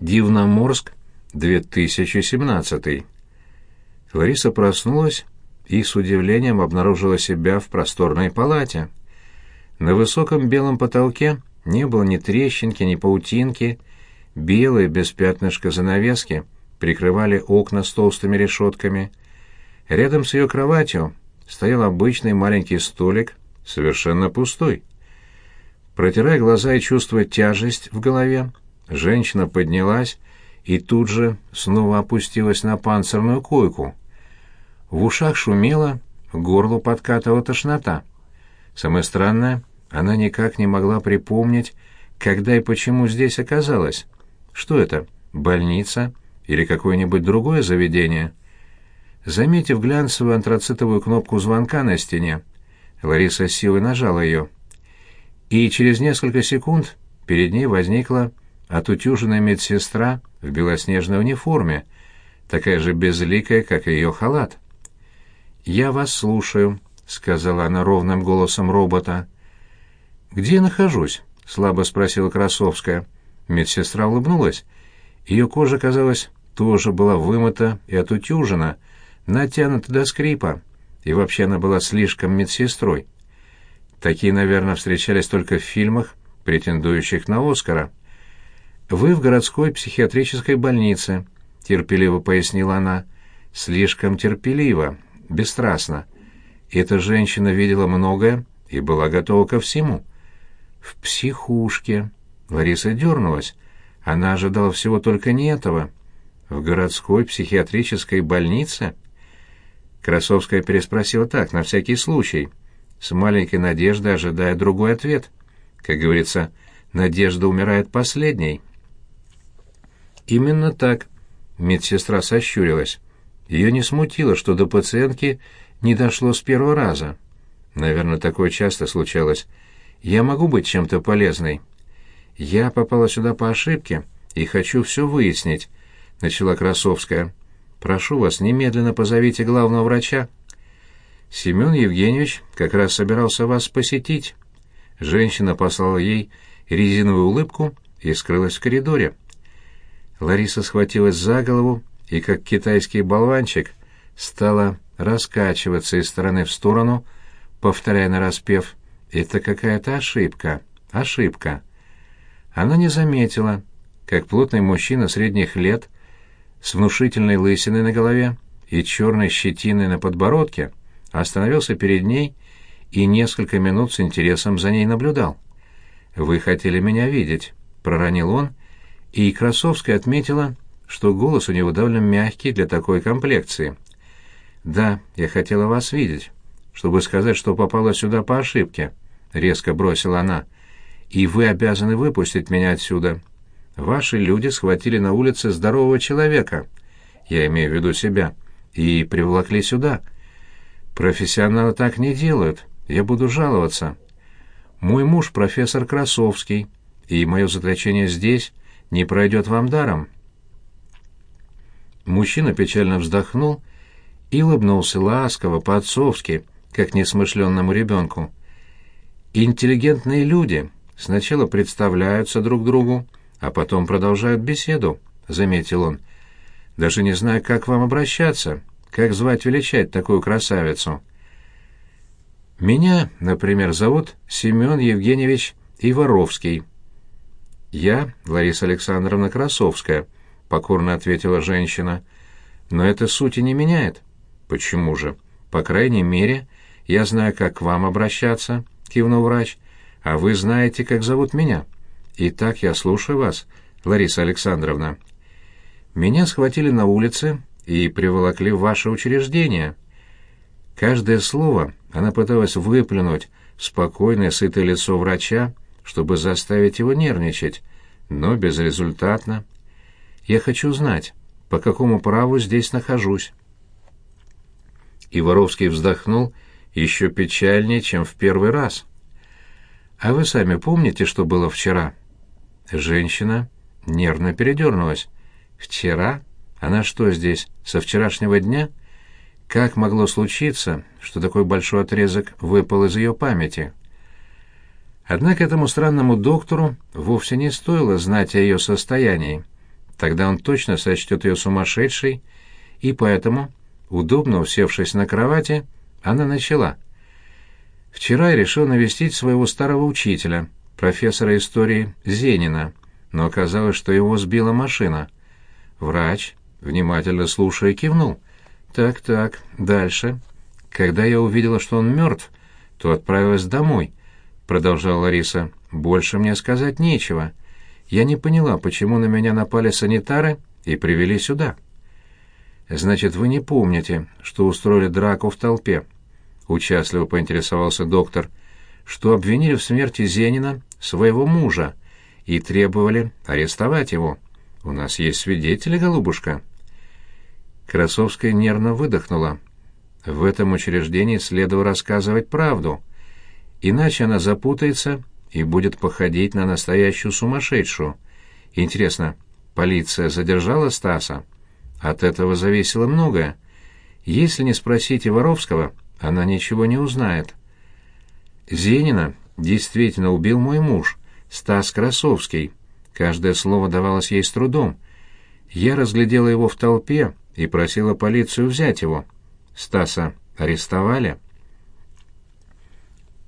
Дивноморск, 2017. Лариса проснулась и с удивлением обнаружила себя в просторной палате. На высоком белом потолке не было ни трещинки, ни паутинки, белые без пятнышка занавески прикрывали окна с толстыми решетками. Рядом с ее кроватью стоял обычный маленький столик, совершенно пустой. Протирая глаза и чувствуя тяжесть в голове, женщина поднялась и тут же снова опустилась на панцирную койку. В ушах шумело, к горлу подкатывала тошнота. Самое странное, она никак не могла припомнить, когда и почему здесь оказалась. Что это, больница или какое-нибудь другое заведение? Заметив глянцевую антрацитовую кнопку звонка на стене, Лариса силой нажала ее. И через несколько секунд перед ней возникла отутюженная медсестра в белоснежной униформе, такая же безликая, как и ее халат. «Я вас слушаю», — сказала она ровным голосом робота. «Где я нахожусь?» — слабо спросила Красовская. Медсестра улыбнулась. Ее кожа, казалось, тоже была вымыта и отутюжена, натянута до скрипа, и вообще она была слишком медсестрой. Такие, наверное, встречались только в фильмах, претендующих на Оскара. «Вы в городской психиатрической больнице», — терпеливо пояснила она. «Слишком терпеливо, бесстрастно. Эта женщина видела многое и была готова ко всему». «В психушке». Лариса дернулась. Она ожидала всего только не этого. «В городской психиатрической больнице?» Красовская переспросила так, на всякий случай, с маленькой надеждой ожидая другой ответ. Как говорится, надежда умирает последней. Именно так. Медсестра сощурилась. Ее не смутило, что до пациентки не дошло с первого раза. Наверное, такое часто случалось. Я могу быть чем-то полезной. Я попала сюда по ошибке и хочу все выяснить, начала Красовская. Прошу вас, немедленно позовите главного врача. Семен Евгеньевич как раз собирался вас посетить. Женщина послала ей резиновую улыбку и скрылась в коридоре. Лариса схватилась за голову и, как китайский болванчик, стала раскачиваться из стороны в сторону, повторяя нараспев «Это какая-то ошибка, ошибка». Она не заметила, как плотный мужчина средних лет с внушительной лысиной на голове и черной щетиной на подбородке остановился перед ней и несколько минут с интересом за ней наблюдал. «Вы хотели меня видеть», — проронил он, и Красовская отметила, что голос у него довольно мягкий для такой комплекции. «Да, я хотела вас видеть, чтобы сказать, что попала сюда по ошибке», — резко бросила она. «И вы обязаны выпустить меня отсюда. Ваши люди схватили на улице здорового человека, я имею в виду себя, и приволокли сюда. Профессионалы так не делают, я буду жаловаться. Мой муж профессор Красовский, и мое заточение здесь не пройдет вам даром. Мужчина печально вздохнул и улыбнулся ласково, по-отцовски, как несмышленному ребенку. Интеллигентные люди сначала представляются друг другу, а потом продолжают беседу, — заметил он. Даже не знаю, как вам обращаться, как звать величать такую красавицу. Меня, например, зовут Семен Евгеньевич Иваровский. Я Лариса Александровна Красовская, покорно ответила женщина. Но это сути не меняет. Почему же? По крайней мере, я знаю, как к вам обращаться, кивнул врач, а вы знаете, как зовут меня. Итак, я слушаю вас, Лариса Александровна. Меня схватили на улице и приволокли в ваше учреждение. Каждое слово она пыталась выплюнуть спокойное, сытое лицо врача, чтобы заставить его нервничать, но безрезультатно. Я хочу знать, по какому праву здесь нахожусь. И Воровский вздохнул еще печальнее, чем в первый раз. «А вы сами помните, что было вчера?» Женщина нервно передернулась. «Вчера? Она что здесь, со вчерашнего дня?» Как могло случиться, что такой большой отрезок выпал из ее памяти? Однако этому странному доктору вовсе не стоило знать о ее состоянии. Тогда он точно сочтет ее сумасшедшей, и поэтому, удобно усевшись на кровати, она начала. «Вчера я решил навестить своего старого учителя, профессора истории Зенина, но оказалось, что его сбила машина. Врач, внимательно слушая, кивнул. «Так-так, дальше. Когда я увидела, что он мертв, то отправилась домой», — продолжала Лариса. «Больше мне сказать нечего. Я не поняла, почему на меня напали санитары и привели сюда». «Значит, вы не помните, что устроили драку в толпе?» — участливо поинтересовался доктор. «Что обвинили в смерти Зенина своего мужа и требовали арестовать его. У нас есть свидетели, голубушка». Красовская нервно выдохнула. В этом учреждении следовало рассказывать правду, иначе она запутается и будет походить на настоящую сумасшедшую. Интересно, полиция задержала Стаса? От этого зависело многое. Если не спросите Воровского, она ничего не узнает. Зенина действительно убил мой муж, Стас Красовский. Каждое слово давалось ей с трудом. Я разглядела его в толпе и просила полицию взять его. Стаса арестовали.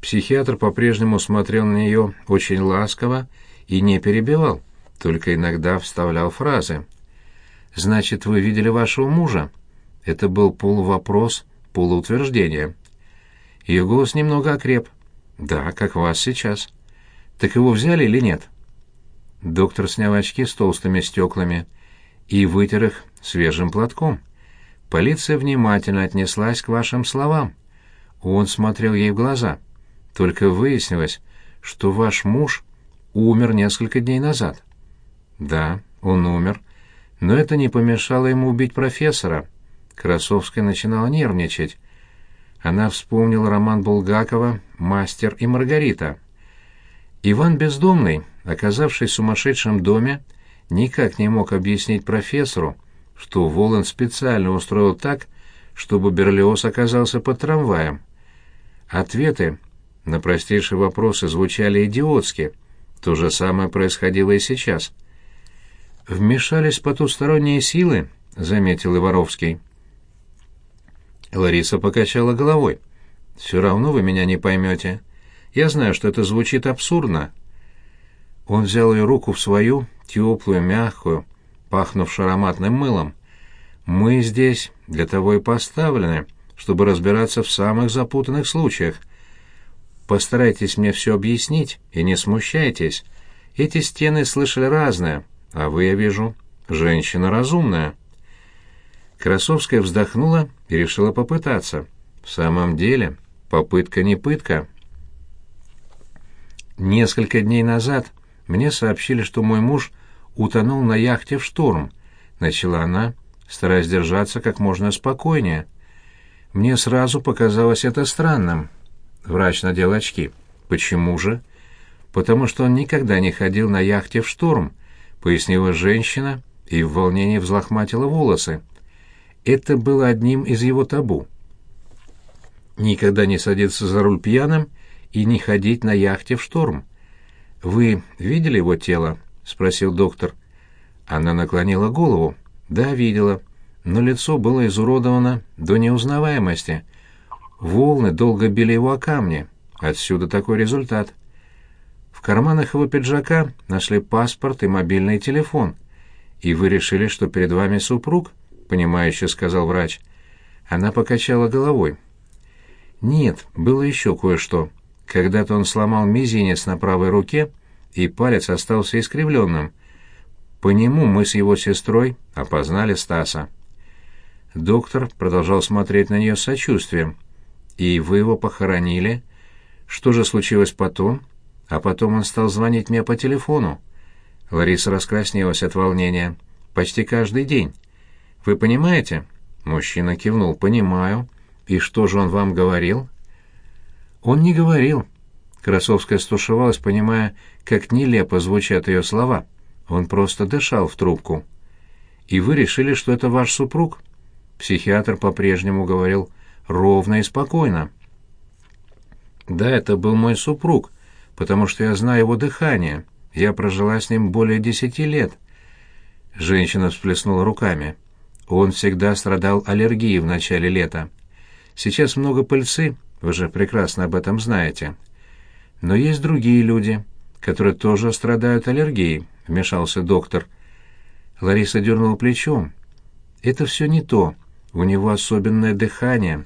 Психиатр по-прежнему смотрел на нее очень ласково и не перебивал, только иногда вставлял фразы. «Значит, вы видели вашего мужа?» Это был полувопрос, полуутверждение. Ее голос немного окреп. «Да, как вас сейчас». «Так его взяли или нет?» Доктор снял очки с толстыми стеклами и вытер их свежим платком. Полиция внимательно отнеслась к вашим словам. Он смотрел ей в глаза. Только выяснилось, что ваш муж умер несколько дней назад. Да, он умер, но это не помешало ему убить профессора. Красовская начинала нервничать. Она вспомнила роман Булгакова «Мастер и Маргарита». Иван Бездомный, оказавшись в сумасшедшем доме, никак не мог объяснить профессору, что Волан специально устроил так, чтобы Берлиоз оказался под трамваем. Ответы на простейшие вопросы звучали идиотски. То же самое происходило и сейчас. «Вмешались потусторонние силы», — заметил Иваровский. Лариса покачала головой. «Все равно вы меня не поймете. Я знаю, что это звучит абсурдно». Он взял ее руку в свою, теплую, мягкую, пахнувшую ароматным мылом. «Мы здесь для того и поставлены, чтобы разбираться в самых запутанных случаях. Постарайтесь мне все объяснить и не смущайтесь. Эти стены слышали разное, а вы, я вижу, женщина разумная». Красовская вздохнула и решила попытаться. В самом деле, попытка не пытка. Несколько дней назад мне сообщили, что мой муж утонул на яхте в шторм, начала она, стараясь держаться как можно спокойнее. Мне сразу показалось это странным. Врач надел очки. Почему же? Потому что он никогда не ходил на яхте в шторм, пояснила женщина и в волнении взлохматила волосы. Это было одним из его табу. Никогда не садиться за руль пьяным и не ходить на яхте в шторм. Вы видели его тело? спросил доктор. Она наклонила голову. Да, видела, но лицо было изуродовано до неузнаваемости. Волны долго били его о камни. Отсюда такой результат. В карманах его пиджака нашли паспорт и мобильный телефон. И вы решили, что перед вами супруг? понимающе сказал врач. Она покачала головой. Нет, было еще кое-что. Когда-то он сломал мизинец на правой руке, и палец остался искривленным. По нему мы с его сестрой опознали Стаса. Доктор продолжал смотреть на нее с сочувствием. «И вы его похоронили? Что же случилось потом?» А потом он стал звонить мне по телефону. Лариса раскраснелась от волнения. «Почти каждый день. Вы понимаете?» Мужчина кивнул. «Понимаю. И что же он вам говорил?» «Он не говорил». Красовская стушевалась, понимая, как нелепо звучат ее слова. Он просто дышал в трубку. «И вы решили, что это ваш супруг?» Психиатр по-прежнему говорил ровно и спокойно. «Да, это был мой супруг, потому что я знаю его дыхание. Я прожила с ним более десяти лет». Женщина всплеснула руками. Он всегда страдал аллергией в начале лета. Сейчас много пыльцы, вы же прекрасно об этом знаете. Но есть другие люди, которые тоже страдают аллергией, вмешался доктор. Лариса дернула плечом. Это все не то. У него особенное дыхание.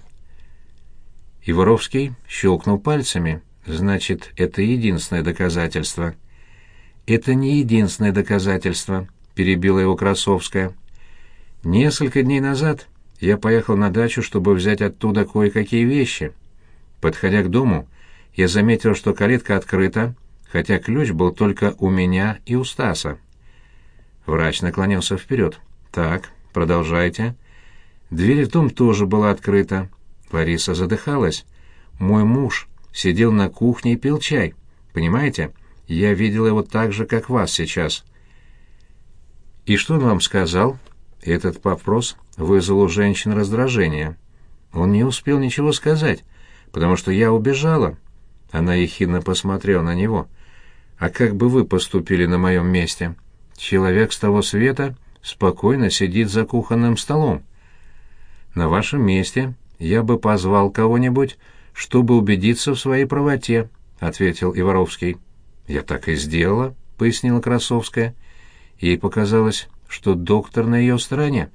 И Воровский щелкнул пальцами. Значит, это единственное доказательство. Это не единственное доказательство, перебила его Красовская. Несколько дней назад я поехал на дачу, чтобы взять оттуда кое-какие вещи. Подходя к дому, я заметил, что калитка открыта, хотя ключ был только у меня и у Стаса. Врач наклонился вперед. «Так, продолжайте». Дверь в дом тоже была открыта. Лариса задыхалась. «Мой муж сидел на кухне и пил чай. Понимаете? Я видел его так же, как вас сейчас». «И что он вам сказал?» Этот вопрос вызвал у женщин раздражение. Он не успел ничего сказать, потому что я убежала. Она ехидно посмотрела на него. «А как бы вы поступили на моем месте? Человек с того света спокойно сидит за кухонным столом. На вашем месте я бы позвал кого-нибудь, чтобы убедиться в своей правоте», — ответил Иваровский. «Я так и сделала», — пояснила Красовская. Ей показалось, что доктор на ее стороне.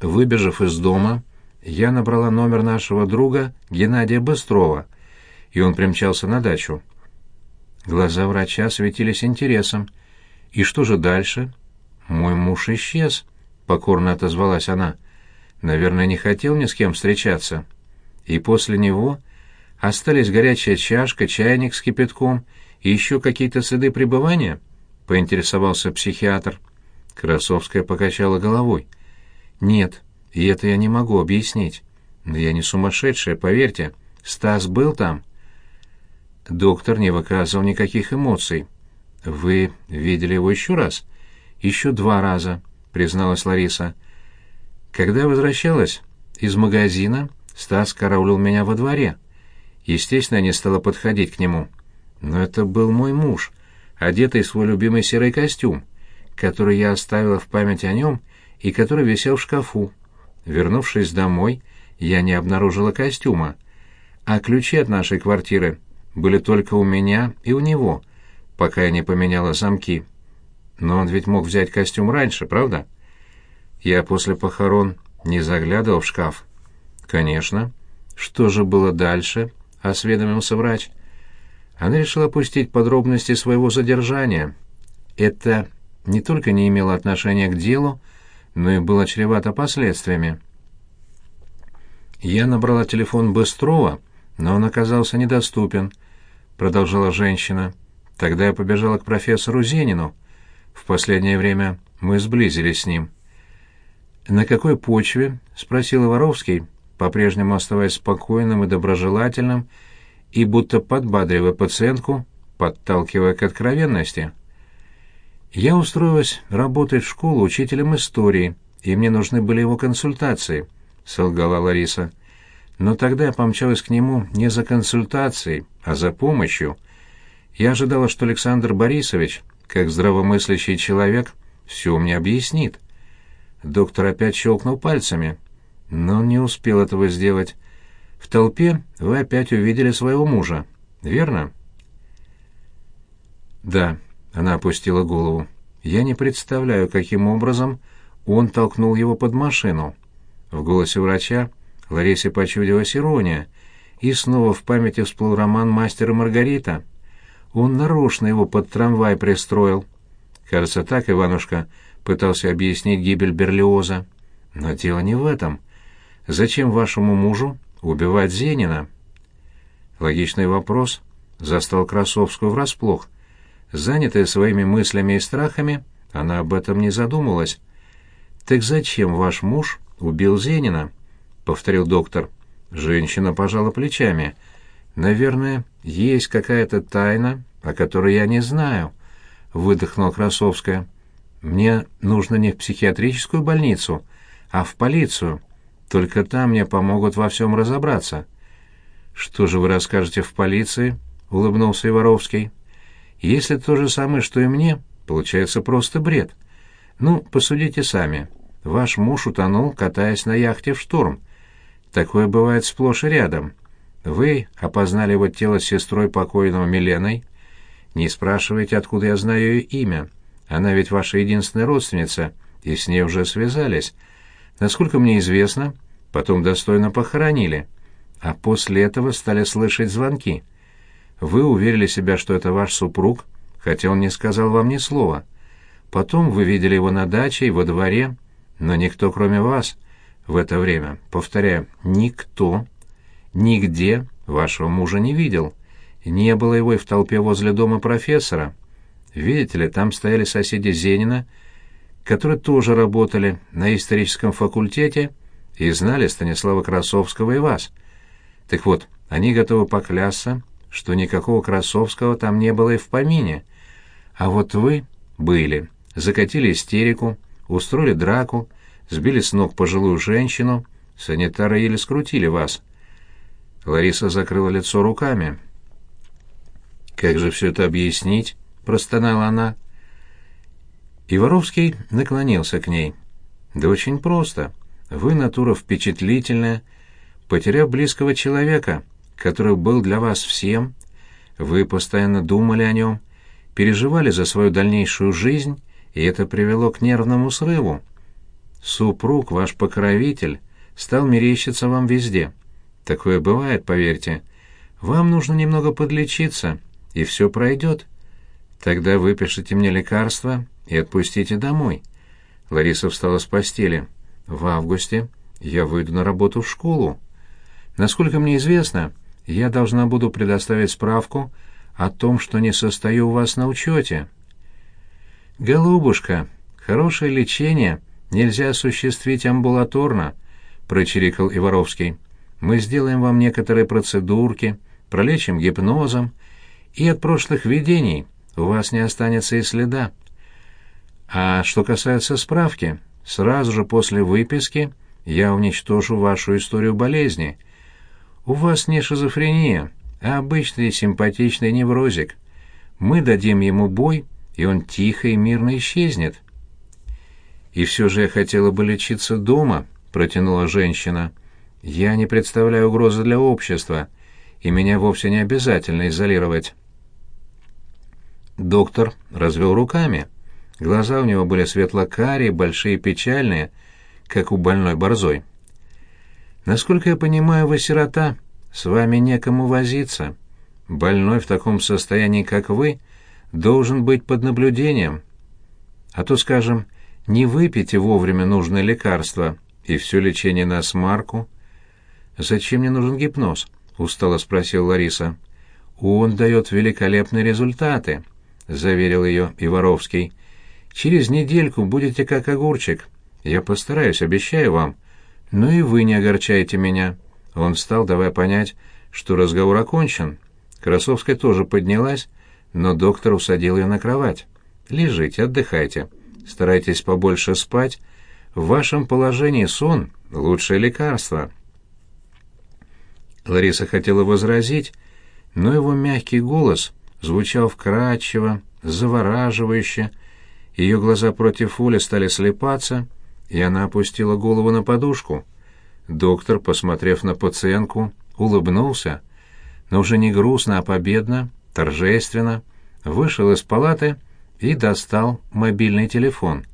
Выбежав из дома, я набрала номер нашего друга Геннадия Быстрова, и он примчался на дачу. Глаза врача светились интересом. «И что же дальше?» «Мой муж исчез», — покорно отозвалась она. «Наверное, не хотел ни с кем встречаться». И после него остались горячая чашка, чайник с кипятком и еще какие-то следы пребывания —— поинтересовался психиатр. Красовская покачала головой. «Нет, и это я не могу объяснить. Я не сумасшедшая, поверьте. Стас был там». Доктор не выказывал никаких эмоций. «Вы видели его еще раз?» «Еще два раза», — призналась Лариса. «Когда я возвращалась из магазина, Стас караулил меня во дворе. Естественно, я не стала подходить к нему. Но это был мой муж, одетый в свой любимый серый костюм, который я оставила в память о нем и который висел в шкафу. Вернувшись домой, я не обнаружила костюма, а ключи от нашей квартиры были только у меня и у него, пока я не поменяла замки. Но он ведь мог взять костюм раньше, правда? Я после похорон не заглядывал в шкаф. Конечно. Что же было дальше? осведомился врач она решила опустить подробности своего задержания. Это не только не имело отношения к делу, но и было чревато последствиями. «Я набрала телефон Быстрова, но он оказался недоступен», — продолжала женщина. «Тогда я побежала к профессору Зенину. В последнее время мы сблизились с ним». «На какой почве?» — спросил Воровский, по-прежнему оставаясь спокойным и доброжелательным, — и будто подбадривая пациентку, подталкивая к откровенности. Я устроилась работать в школу учителем истории, и мне нужны были его консультации, солгала Лариса. Но тогда я помчалась к нему не за консультацией, а за помощью. Я ожидала, что Александр Борисович, как здравомыслящий человек, все мне объяснит. Доктор опять щелкнул пальцами, но не успел этого сделать. В толпе вы опять увидели своего мужа, верно? Да, она опустила голову. Я не представляю, каким образом он толкнул его под машину. В голосе врача Ларисе почудилась ирония, и снова в памяти всплыл роман «Мастер и Маргарита». Он нарочно его под трамвай пристроил. Кажется, так Иванушка пытался объяснить гибель Берлиоза. Но дело не в этом. Зачем вашему мужу убивать Зенина? Логичный вопрос застал Красовскую врасплох. Занятая своими мыслями и страхами, она об этом не задумалась. «Так зачем ваш муж убил Зенина?» — повторил доктор. Женщина пожала плечами. «Наверное, есть какая-то тайна, о которой я не знаю», — выдохнула Красовская. «Мне нужно не в психиатрическую больницу, а в полицию. Только там мне помогут во всем разобраться». «Что же вы расскажете в полиции?» — улыбнулся Иваровский. «Если то же самое, что и мне, Получается просто бред. Ну, посудите сами. Ваш муж утонул, катаясь на яхте в шторм. Такое бывает сплошь и рядом. Вы опознали его тело с сестрой покойного Миленой. Не спрашивайте, откуда я знаю ее имя. Она ведь ваша единственная родственница, и с ней уже связались. Насколько мне известно, потом достойно похоронили. А после этого стали слышать звонки. Вы уверили себя, что это ваш супруг, хотя он не сказал вам ни слова. Потом вы видели его на даче и во дворе, но никто, кроме вас, в это время, повторяю, никто, нигде вашего мужа не видел. Не было его и в толпе возле дома профессора. Видите ли, там стояли соседи Зенина, которые тоже работали на историческом факультете и знали Станислава Красовского и вас. Так вот, они готовы поклясться, что никакого Красовского там не было и в помине. А вот вы были, закатили истерику, устроили драку, сбили с ног пожилую женщину, санитары еле скрутили вас. Лариса закрыла лицо руками. «Как же все это объяснить?» — простонала она. И Воровский наклонился к ней. «Да очень просто. Вы натура впечатлительная. Потеряв близкого человека, который был для вас всем, вы постоянно думали о нем, переживали за свою дальнейшую жизнь, и это привело к нервному срыву. Супруг, ваш покровитель, стал мерещиться вам везде. Такое бывает, поверьте. Вам нужно немного подлечиться, и все пройдет. Тогда выпишите мне лекарства и отпустите домой. Лариса встала с постели. В августе я выйду на работу в школу. Насколько мне известно, я должна буду предоставить справку о том, что не состою у вас на учете. Голубушка, хорошее лечение нельзя осуществить амбулаторно, прочирикал Иваровский. Мы сделаем вам некоторые процедурки, пролечим гипнозом, и от прошлых видений у вас не останется и следа. А что касается справки, сразу же после выписки я уничтожу вашу историю болезни. У вас не шизофрения, а обычный симпатичный неврозик. Мы дадим ему бой, и он тихо и мирно исчезнет. И все же я хотела бы лечиться дома, протянула женщина. Я не представляю угрозы для общества, и меня вовсе не обязательно изолировать. Доктор развел руками. Глаза у него были светло-карие, большие и печальные, как у больной борзой. «Насколько я понимаю, вы сирота, с вами некому возиться. Больной в таком состоянии, как вы, должен быть под наблюдением. А то, скажем, не выпейте вовремя нужное лекарство, и все лечение на смарку». «Зачем мне нужен гипноз?» — устало спросил Лариса. «Он дает великолепные результаты». — заверил ее Иваровский. «Через недельку будете как огурчик. Я постараюсь, обещаю вам. Ну и вы не огорчайте меня». Он встал, давая понять, что разговор окончен. Красовская тоже поднялась, но доктор усадил ее на кровать. «Лежите, отдыхайте. Старайтесь побольше спать. В вашем положении сон — лучшее лекарство». Лариса хотела возразить, но его мягкий голос звучал вкрадчиво, завораживающе. Ее глаза против воли стали слепаться, и она опустила голову на подушку. Доктор, посмотрев на пациентку, улыбнулся, но уже не грустно, а победно, торжественно, вышел из палаты и достал мобильный телефон —